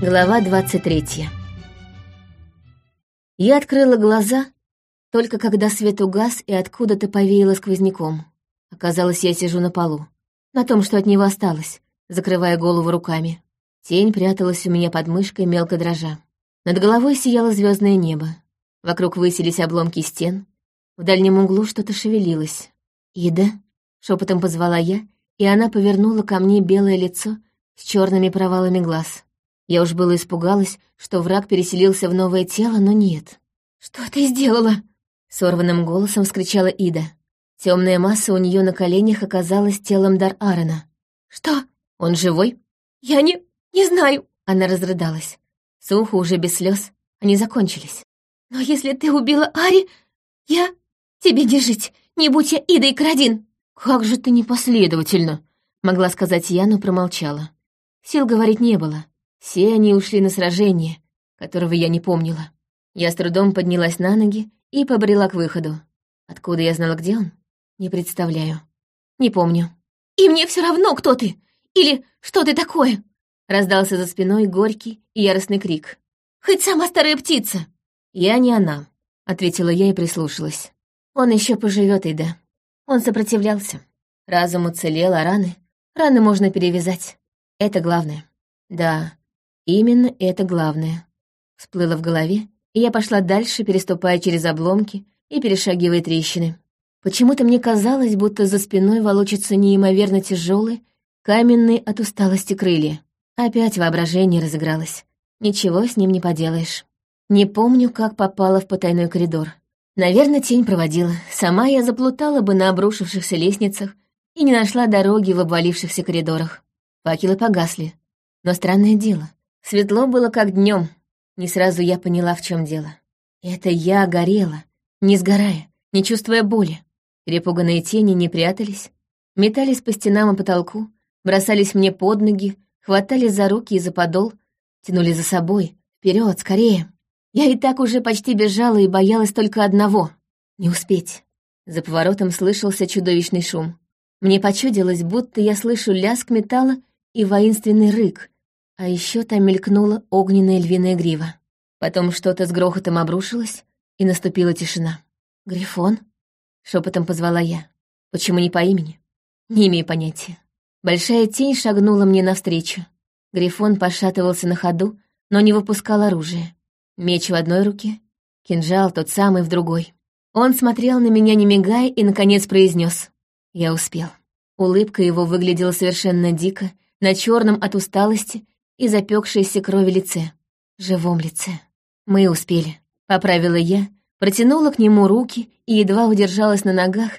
Глава 23 Я открыла глаза, только когда свет угас и откуда-то повеяло сквозняком. Оказалось, я сижу на полу, на том, что от него осталось, закрывая голову руками. Тень пряталась у меня под мышкой, мелко дрожа. Над головой сияло звездное небо. Вокруг высились обломки стен. В дальнем углу что-то шевелилось. «Ида?» — шепотом позвала я, и она повернула ко мне белое лицо с черными провалами глаз. Я уж было испугалась, что враг переселился в новое тело, но нет. «Что ты сделала?» — сорванным голосом вскричала Ида. Темная масса у нее на коленях оказалась телом Дар Аарона. «Что? Он живой?» «Я не... не знаю!» Она разрыдалась. Сухо уже без слез. Они закончились. «Но если ты убила Ари, я... тебе не жить, не будь я Идой Карадин!» «Как же ты непоследовательно!» — могла сказать я, но промолчала. Сил говорить не было. Все они ушли на сражение, которого я не помнила. Я с трудом поднялась на ноги и побрела к выходу. Откуда я знала, где он? Не представляю. Не помню. «И мне все равно, кто ты! Или что ты такое!» Раздался за спиной горький и яростный крик. «Хоть сама старая птица!» «Я не она», — ответила я и прислушалась. «Он еще поживет, Ида. Он сопротивлялся. Разум уцелел, а раны... Раны можно перевязать. Это главное. Да, Именно это главное. Всплыло в голове, и я пошла дальше, переступая через обломки и перешагивая трещины. Почему-то мне казалось, будто за спиной волочатся неимоверно тяжелые, каменные от усталости крылья. Опять воображение разыгралось. Ничего с ним не поделаешь. Не помню, как попала в потайной коридор. Наверное, тень проводила. Сама я заплутала бы на обрушившихся лестницах и не нашла дороги в обвалившихся коридорах. Факелы погасли. Но странное дело, Светло было как днем. Не сразу я поняла, в чем дело. Это я горела, не сгорая, не чувствуя боли. Перепуганные тени не прятались, метались по стенам и потолку, бросались мне под ноги, хватали за руки и за подол, тянули за собой. Вперед, скорее! Я и так уже почти бежала и боялась только одного — не успеть. За поворотом слышался чудовищный шум. Мне почудилось, будто я слышу лязг металла и воинственный рык, а еще там мелькнула огненная львиная грива. Потом что-то с грохотом обрушилось, и наступила тишина. «Грифон?» — шепотом позвала я. «Почему не по имени?» «Не имею понятия». Большая тень шагнула мне навстречу. Грифон пошатывался на ходу, но не выпускал оружие. Меч в одной руке, кинжал тот самый в другой. Он смотрел на меня, не мигая, и, наконец, произнес: «Я успел». Улыбка его выглядела совершенно дико, на черном от усталости и запекшейся крови лице. Живом лице. Мы успели. Поправила я, протянула к нему руки и едва удержалась на ногах,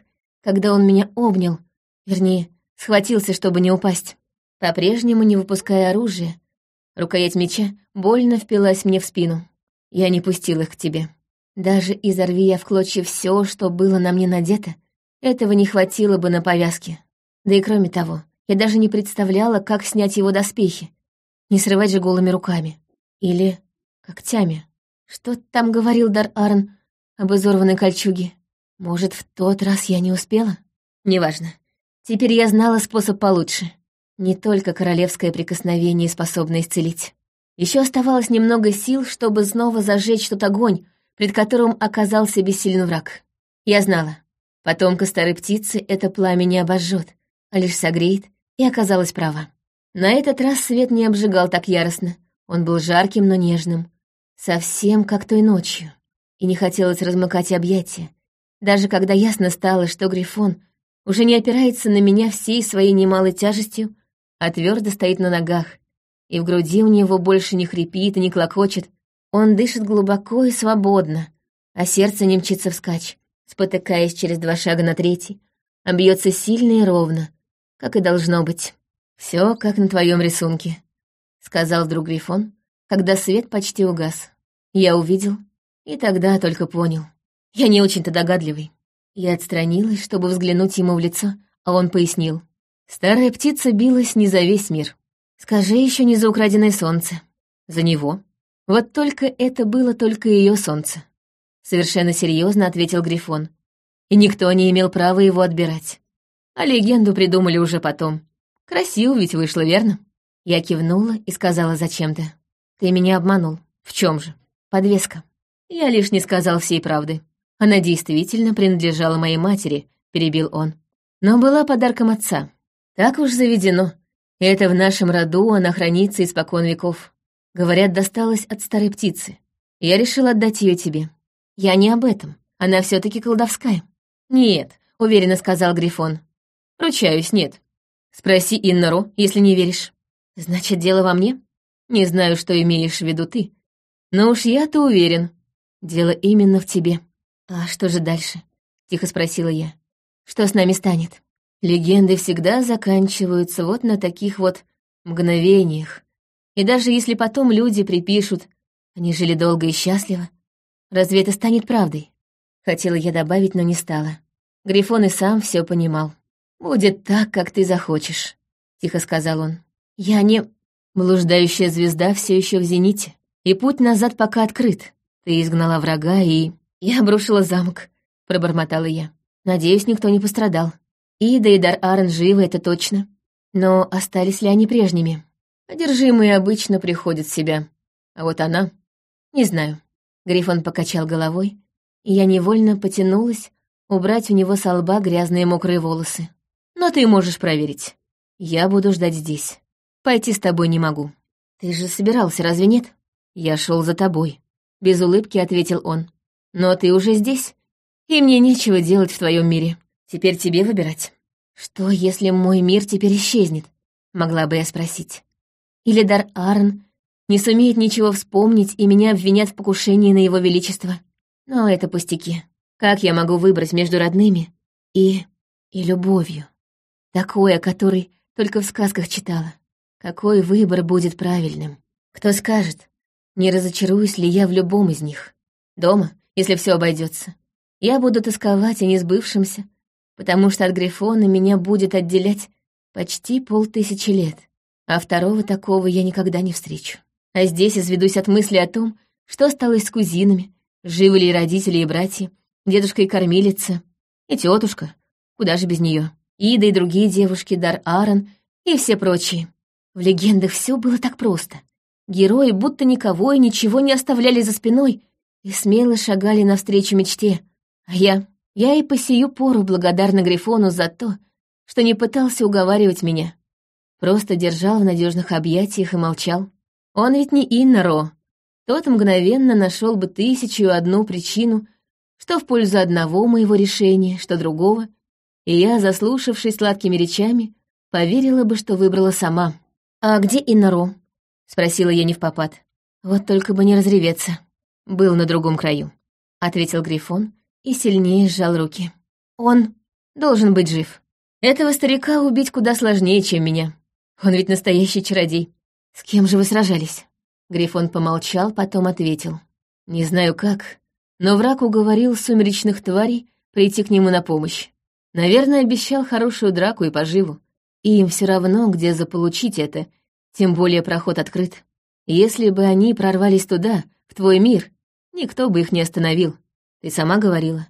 когда он меня обнял, вернее, схватился, чтобы не упасть. По-прежнему не выпуская оружия, рукоять меча больно впилась мне в спину. Я не пустил их к тебе. Даже изорви я в клочья все, что было на мне надето, этого не хватило бы на повязке. Да и кроме того, я даже не представляла, как снять его доспехи, не срывать же голыми руками. Или когтями. Что там говорил Дар Арн об изорванной кольчуге? Может, в тот раз я не успела? Неважно. Теперь я знала способ получше. Не только королевское прикосновение способно исцелить. Еще оставалось немного сил, чтобы снова зажечь тот огонь, пред которым оказался бессилен враг. Я знала, потомка старой птицы это пламя не обожжет, а лишь согреет, и оказалась права. На этот раз свет не обжигал так яростно. Он был жарким, но нежным. Совсем как той ночью. И не хотелось размыкать объятия. Даже когда ясно стало, что Грифон уже не опирается на меня всей своей немалой тяжестью, а твердо стоит на ногах, и в груди у него больше не хрипит и не клокочет, он дышит глубоко и свободно, а сердце не мчится вскачь, спотыкаясь через два шага на третий, а бьется сильно и ровно, как и должно быть. Все как на твоем рисунке», — сказал вдруг Грифон, когда свет почти угас. Я увидел, и тогда только понял. Я не очень-то догадливый. Я отстранилась, чтобы взглянуть ему в лицо, а он пояснил. Старая птица билась не за весь мир. Скажи еще не за украденное солнце. За него. Вот только это было только ее солнце. Совершенно серьезно ответил Грифон. И никто не имел права его отбирать. А легенду придумали уже потом. Красиво ведь вышло, верно? Я кивнула и сказала зачем-то. Ты меня обманул. В чем же? Подвеска. Я лишь не сказал всей правды. Она действительно принадлежала моей матери, перебил он. Но была подарком отца. Так уж заведено. Это в нашем роду она хранится испокон веков. Говорят, досталась от старой птицы. Я решил отдать ее тебе. Я не об этом. Она все таки колдовская. Нет, уверенно сказал Грифон. Ручаюсь, нет. Спроси Иннору, если не веришь. Значит, дело во мне? Не знаю, что имеешь в виду ты. Но уж я-то уверен. Дело именно в тебе. А что же дальше? Тихо спросила я. Что с нами станет? Легенды всегда заканчиваются вот на таких вот мгновениях. И даже если потом люди припишут, они жили долго и счастливо, разве это станет правдой? Хотела я добавить, но не стала. Грифон и сам все понимал. «Будет так, как ты захочешь», — тихо сказал он. «Я не...» Блуждающая звезда все еще в зените, и путь назад пока открыт. Ты изгнала врага, и... Я обрушила замок, — пробормотала я. Надеюсь, никто не пострадал. Ида и Дар-Арен живы, это точно. Но остались ли они прежними? Одержимые обычно приходят в себя. А вот она... Не знаю. Грифон покачал головой, и я невольно потянулась убрать у него со лба грязные мокрые волосы. Но ты можешь проверить. Я буду ждать здесь. Пойти с тобой не могу. Ты же собирался, разве нет? Я шел за тобой. Без улыбки ответил он. Но ты уже здесь, и мне нечего делать в твоем мире. Теперь тебе выбирать. Что, если мой мир теперь исчезнет? Могла бы я спросить. Или Дар Арн не сумеет ничего вспомнить, и меня обвинят в покушении на его величество. Но это пустяки. Как я могу выбрать между родными и... и любовью? Такой, о которой только в сказках читала. Какой выбор будет правильным? Кто скажет, не разочаруюсь ли я в любом из них? Дома, если все обойдется. Я буду тосковать о несбывшемся, потому что от Грифона меня будет отделять почти полтысячи лет, а второго такого я никогда не встречу. А здесь изведусь от мысли о том, что осталось с кузинами, живы ли родители и братья, дедушка и кормилица, и тетушка, куда же без нее. Ида и другие девушки, Дар Аарон и все прочие. В легендах все было так просто. Герои будто никого и ничего не оставляли за спиной и смело шагали навстречу мечте. А я... Я и по сию пору благодарна Грифону за то, что не пытался уговаривать меня. Просто держал в надежных объятиях и молчал. Он ведь не Инна Тот мгновенно нашел бы тысячу и одну причину, что в пользу одного моего решения, что другого — и я, заслушавшись сладкими речами, поверила бы, что выбрала сама. «А где Иннаро?» — спросила я не в попад. «Вот только бы не разреветься. Был на другом краю», — ответил Грифон и сильнее сжал руки. «Он должен быть жив. Этого старика убить куда сложнее, чем меня. Он ведь настоящий чародей. С кем же вы сражались?» Грифон помолчал, потом ответил. «Не знаю как, но враг уговорил сумеречных тварей прийти к нему на помощь. Наверное, обещал хорошую драку и поживу. И им все равно, где заполучить это, тем более проход открыт. Если бы они прорвались туда, в твой мир, никто бы их не остановил. Ты сама говорила.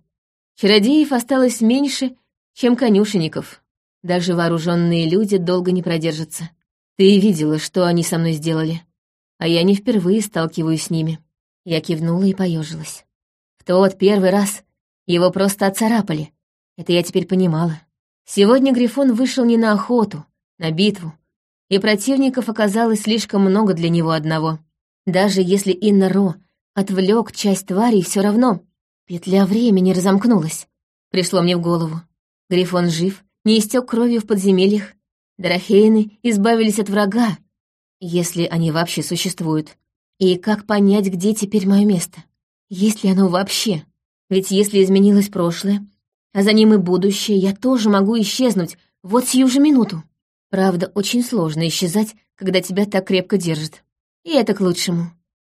Чародеев осталось меньше, чем конюшенников. Даже вооруженные люди долго не продержатся. Ты видела, что они со мной сделали. А я не впервые сталкиваюсь с ними. Я кивнула и поежилась. В тот первый раз его просто отцарапали, это я теперь понимала. Сегодня Грифон вышел не на охоту, на битву, и противников оказалось слишком много для него одного. Даже если Инна Ро отвлек часть тварей, все равно петля времени разомкнулась. Пришло мне в голову. Грифон жив, не истек кровью в подземельях. Дорохейны избавились от врага, если они вообще существуют. И как понять, где теперь мое место? Есть ли оно вообще? Ведь если изменилось прошлое, а за ним и будущее, я тоже могу исчезнуть вот сию же минуту. Правда, очень сложно исчезать, когда тебя так крепко держат. И это к лучшему.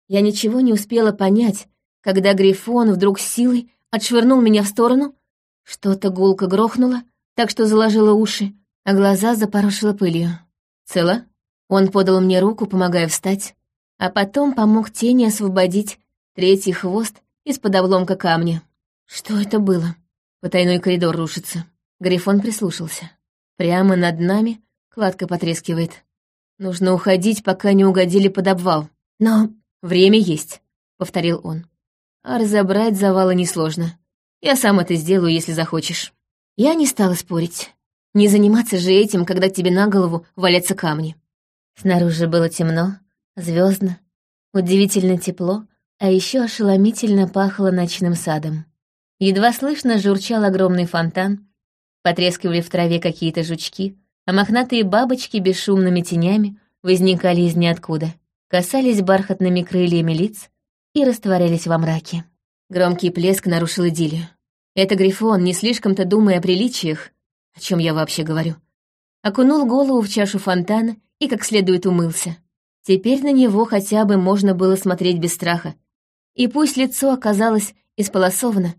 Я ничего не успела понять, когда Грифон вдруг силой отшвырнул меня в сторону, что-то гулко грохнуло, так что заложило уши, а глаза запорошило пылью. Цело? Он подал мне руку, помогая встать, а потом помог тени освободить третий хвост из-под обломка камня. Что это было? Потайной коридор рушится. Грифон прислушался. Прямо над нами кладка потрескивает. Нужно уходить, пока не угодили под обвал. «Но время есть», — повторил он. «А разобрать завалы несложно. Я сам это сделаю, если захочешь». Я не стала спорить. Не заниматься же этим, когда тебе на голову валятся камни. Снаружи было темно, звездно, удивительно тепло, а еще ошеломительно пахло ночным садом. Едва слышно журчал огромный фонтан, потрескивали в траве какие-то жучки, а мохнатые бабочки бесшумными тенями возникали из ниоткуда, касались бархатными крыльями лиц и растворялись во мраке. Громкий плеск нарушил идиллию. Это Грифон, не слишком-то думая о приличиях, о чем я вообще говорю, окунул голову в чашу фонтана и как следует умылся. Теперь на него хотя бы можно было смотреть без страха. И пусть лицо оказалось исполосовано,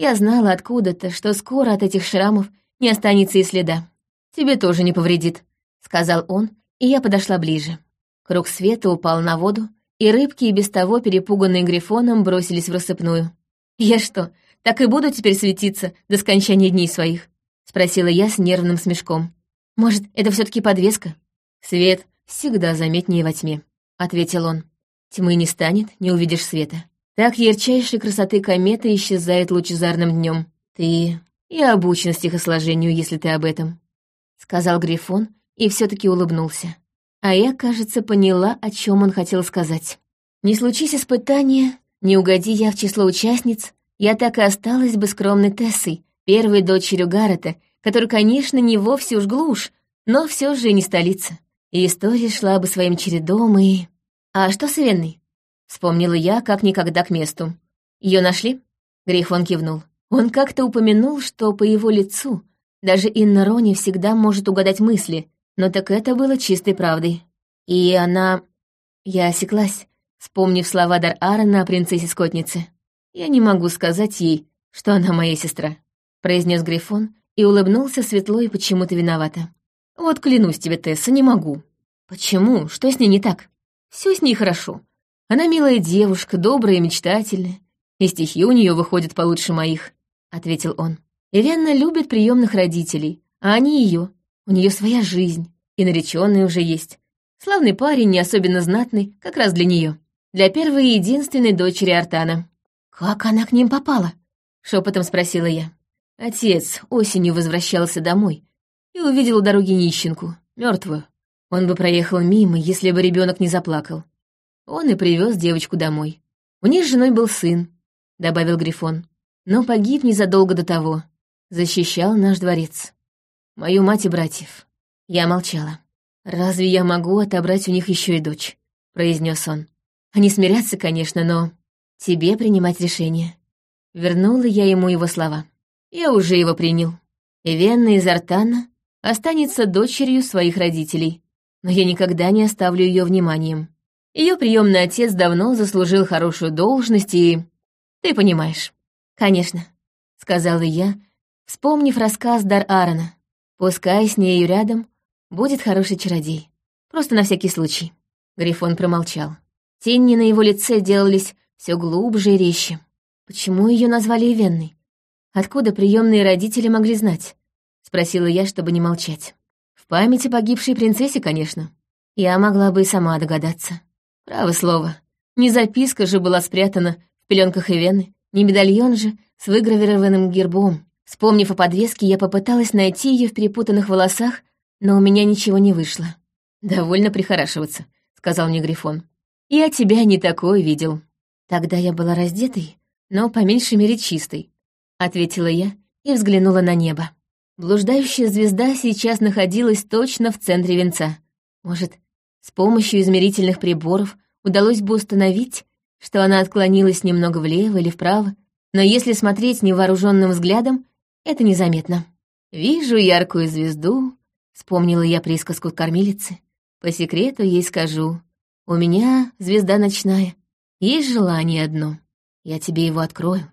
я знала откуда-то, что скоро от этих шрамов не останется и следа. «Тебе тоже не повредит», — сказал он, и я подошла ближе. Круг света упал на воду, и рыбки, и без того перепуганные грифоном, бросились в рассыпную. «Я что, так и буду теперь светиться до скончания дней своих?» — спросила я с нервным смешком. «Может, это все таки подвеска?» «Свет всегда заметнее во тьме», — ответил он. «Тьмы не станет, не увидишь света. Так ярчайшей красоты кометы исчезает лучезарным днем. Ты и обучен стихосложению, если ты об этом», — сказал Грифон и все таки улыбнулся. А я, кажется, поняла, о чем он хотел сказать. Не случись испытания, не угоди я в число участниц, я так и осталась бы скромной Тессой, первой дочерью Гаррета, который, конечно, не вовсе уж глушь, но все же не столица. И история шла бы своим чередом и... «А что с Венной?» Вспомнила я, как никогда к месту. Ее нашли?» Грифон кивнул. Он как-то упомянул, что по его лицу даже Инна Рони всегда может угадать мысли, но так это было чистой правдой. И она... Я осеклась, вспомнив слова Дар Аарона о принцессе-скотнице. «Я не могу сказать ей, что она моя сестра», — произнес Грифон и улыбнулся светло и почему-то виновато. «Вот клянусь тебе, Тесса, не могу». «Почему? Что с ней не так?» Все с ней хорошо. Она милая девушка, добрая и мечтательная, и стихи у нее выходят получше моих», — ответил он. «Иренна любит приемных родителей, а они ее. У нее своя жизнь, и нареченный уже есть. Славный парень, не особенно знатный, как раз для нее. Для первой и единственной дочери Артана. «Как она к ним попала?» — шепотом спросила я. Отец осенью возвращался домой и увидел у дороги нищенку, мертвую. Он бы проехал мимо, если бы ребенок не заплакал. Он и привез девочку домой. У них с женой был сын, — добавил Грифон, но погиб незадолго до того. Защищал наш дворец. Мою мать и братьев. Я молчала. «Разве я могу отобрать у них еще и дочь?» — произнес он. «Они смирятся, конечно, но...» Тебе принимать решение. Вернула я ему его слова. Я уже его принял. Эвенна из Артана останется дочерью своих родителей, но я никогда не оставлю ее вниманием. Ее приемный отец давно заслужил хорошую должность и... Ты понимаешь. Конечно, сказала я, вспомнив рассказ Дар Аарона. Пускай с нею рядом будет хороший чародей. Просто на всякий случай. Грифон промолчал. Тени на его лице делались все глубже и резче. Почему ее назвали Ивенной? Откуда приемные родители могли знать? Спросила я, чтобы не молчать. В памяти погибшей принцессе, конечно. Я могла бы и сама догадаться. Право слово. Не записка же была спрятана в пеленках Ивены, не медальон же с выгравированным гербом. Вспомнив о подвеске, я попыталась найти ее в перепутанных волосах, но у меня ничего не вышло. «Довольно прихорашиваться», — сказал мне Грифон. «Я тебя не такой видел». Тогда я была раздетой, но по меньшей мере чистой, ответила я и взглянула на небо. Блуждающая звезда сейчас находилась точно в центре венца. Может, с помощью измерительных приборов удалось бы установить, что она отклонилась немного влево или вправо, но если смотреть невооруженным взглядом, это незаметно. «Вижу яркую звезду», — вспомнила я присказку кормилицы. «По секрету ей скажу. У меня звезда ночная, есть желание одно. Я тебе его открою.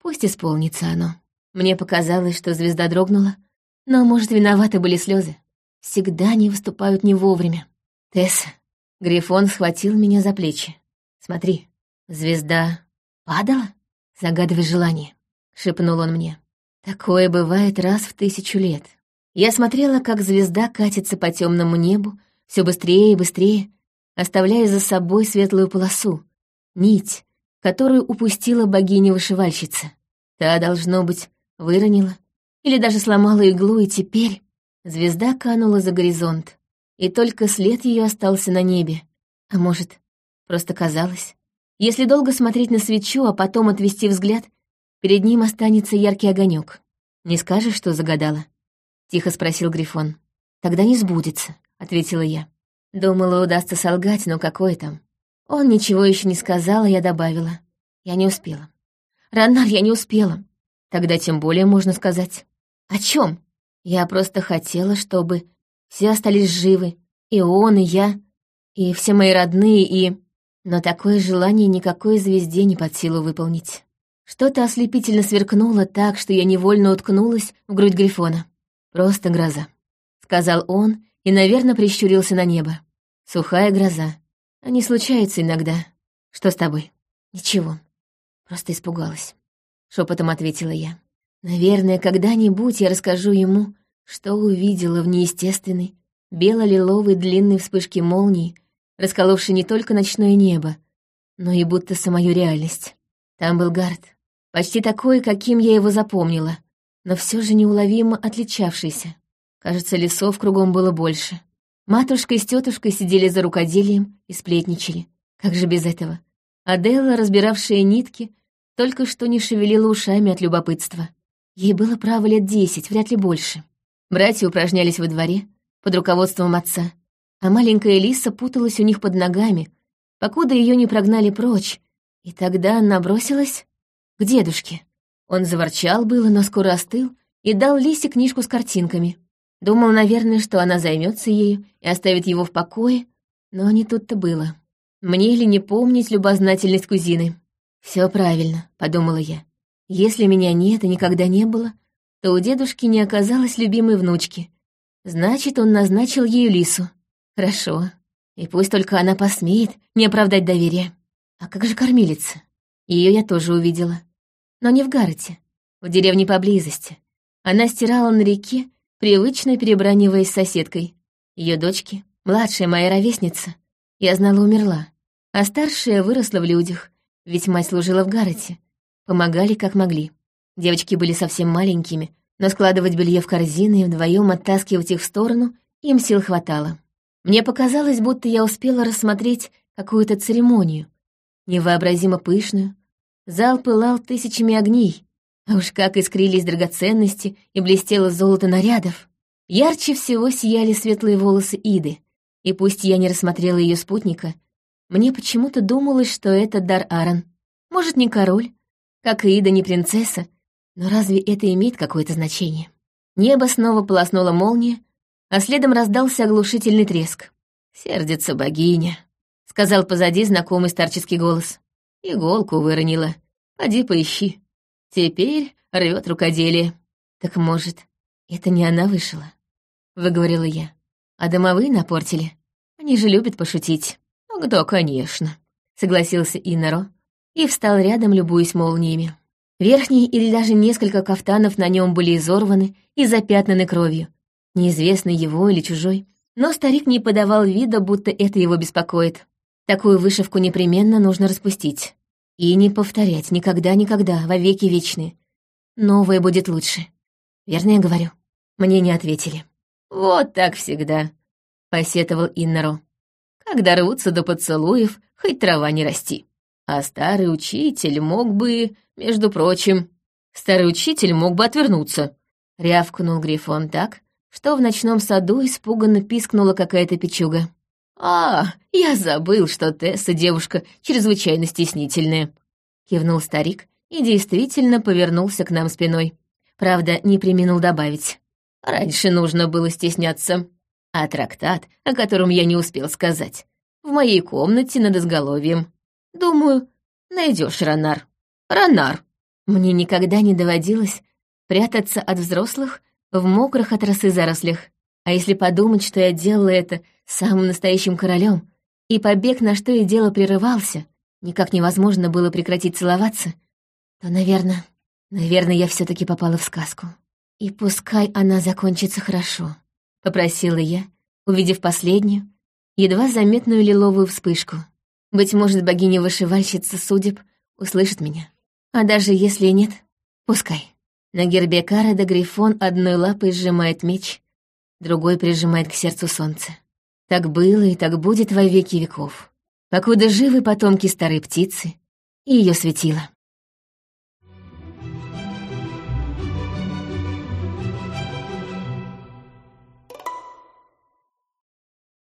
Пусть исполнится оно. Мне показалось, что звезда дрогнула, но, может, виноваты были слезы. Всегда они выступают не вовремя. Тесса, Грифон схватил меня за плечи. Смотри, звезда падала? Загадывай желание, шепнул он мне. Такое бывает раз в тысячу лет. Я смотрела, как звезда катится по темному небу, все быстрее и быстрее, оставляя за собой светлую полосу, нить, которую упустила богиня-вышивальщица. Та, должно быть, выронила или даже сломала иглу, и теперь звезда канула за горизонт, и только след ее остался на небе. А может, просто казалось? Если долго смотреть на свечу, а потом отвести взгляд, перед ним останется яркий огонек. «Не скажешь, что загадала?» — тихо спросил Грифон. «Тогда не сбудется», — ответила я. Думала, удастся солгать, но какой там. Он ничего еще не сказал, а я добавила. Я не успела. Ранар, я не успела. Тогда тем более можно сказать. О чем? Я просто хотела, чтобы все остались живы. И он, и я, и все мои родные, и... Но такое желание никакой звезде не под силу выполнить. Что-то ослепительно сверкнуло так, что я невольно уткнулась в грудь Грифона. «Просто гроза», — сказал он и, наверное, прищурился на небо. «Сухая гроза. Они случаются иногда. Что с тобой?» «Ничего. Просто испугалась», — шепотом ответила я. «Наверное, когда-нибудь я расскажу ему, что увидела в неестественной, бело-лиловой длинной вспышке молнии, расколовшей не только ночное небо, но и будто самую реальность. Там был Гард, почти такой, каким я его запомнила, но все же неуловимо отличавшийся. Кажется, лесов кругом было больше. Матушка с тетушкой сидели за рукоделием и сплетничали. Как же без этого? Аделла, разбиравшая нитки, только что не шевелила ушами от любопытства. Ей было право лет десять, вряд ли больше. Братья упражнялись во дворе под руководством отца, а маленькая Лиса путалась у них под ногами, покуда ее не прогнали прочь, и тогда она бросилась к дедушке. Он заворчал было, но скоро остыл и дал Лисе книжку с картинками. Думал, наверное, что она займется ею и оставит его в покое, но не тут-то было. Мне ли не помнить любознательность кузины? Все правильно, подумала я. Если меня нет и никогда не было, то у дедушки не оказалось любимой внучки. Значит, он назначил ею Лису. Хорошо. И пусть только она посмеет не оправдать доверие. А как же кормилица? Ее я тоже увидела. Но не в Гаррете, в деревне поблизости. Она стирала на реке, привычно перебраниваясь с соседкой. Ее дочки, младшая моя ровесница, я знала, умерла. А старшая выросла в людях, ведь мать служила в Гаррете. Помогали, как могли. Девочки были совсем маленькими, но складывать белье в корзины и вдвоем оттаскивать их в сторону им сил хватало. Мне показалось, будто я успела рассмотреть какую-то церемонию, невообразимо пышную. Зал пылал тысячами огней, а уж как искрились драгоценности и блестело золото нарядов. Ярче всего сияли светлые волосы Иды, и пусть я не рассмотрела ее спутника, мне почему-то думалось, что это дар Аарон. Может, не король, как и Ида не принцесса, но разве это имеет какое-то значение? Небо снова полоснула молния, а следом раздался оглушительный треск. «Сердится богиня», сказал позади знакомый старческий голос. Иголку выронила. Поди поищи. Теперь рвет рукоделие. Так может, это не она вышла? Выговорила я. А домовые напортили. Они же любят пошутить. Ну, да, конечно, согласился Инаро и встал рядом, любуясь молниями. Верхний или даже несколько кафтанов на нем были изорваны и запятнаны кровью. Неизвестно его или чужой. Но старик не подавал вида, будто это его беспокоит. Такую вышивку непременно нужно распустить. И не повторять никогда-никогда, во веки вечные. Новое будет лучше. Верно я говорю? Мне не ответили. «Вот так всегда», — посетовал Иннаро. «Когда рвутся до поцелуев, хоть трава не расти. А старый учитель мог бы, между прочим...» «Старый учитель мог бы отвернуться», — рявкнул Грифон так, что в ночном саду испуганно пискнула какая-то печуга. «А, я забыл, что Тесса девушка чрезвычайно стеснительная», — кивнул старик и действительно повернулся к нам спиной. Правда, не приминул добавить. «Раньше нужно было стесняться. А трактат, о котором я не успел сказать, в моей комнате над изголовьем. Думаю, найдешь, Ранар. Ранар!» Мне никогда не доводилось прятаться от взрослых в мокрых от росы зарослях. А если подумать, что я делала это самым настоящим королем, и побег на что и дело прерывался, никак невозможно было прекратить целоваться, то, наверное, наверное, я все таки попала в сказку. И пускай она закончится хорошо, — попросила я, увидев последнюю, едва заметную лиловую вспышку. Быть может, богиня-вышивальщица судеб услышит меня. А даже если нет, пускай. На гербе Карада Грифон одной лапой сжимает меч, другой прижимает к сердцу солнце. Так было и так будет во веки веков, покуда живы потомки старой птицы и ее светила.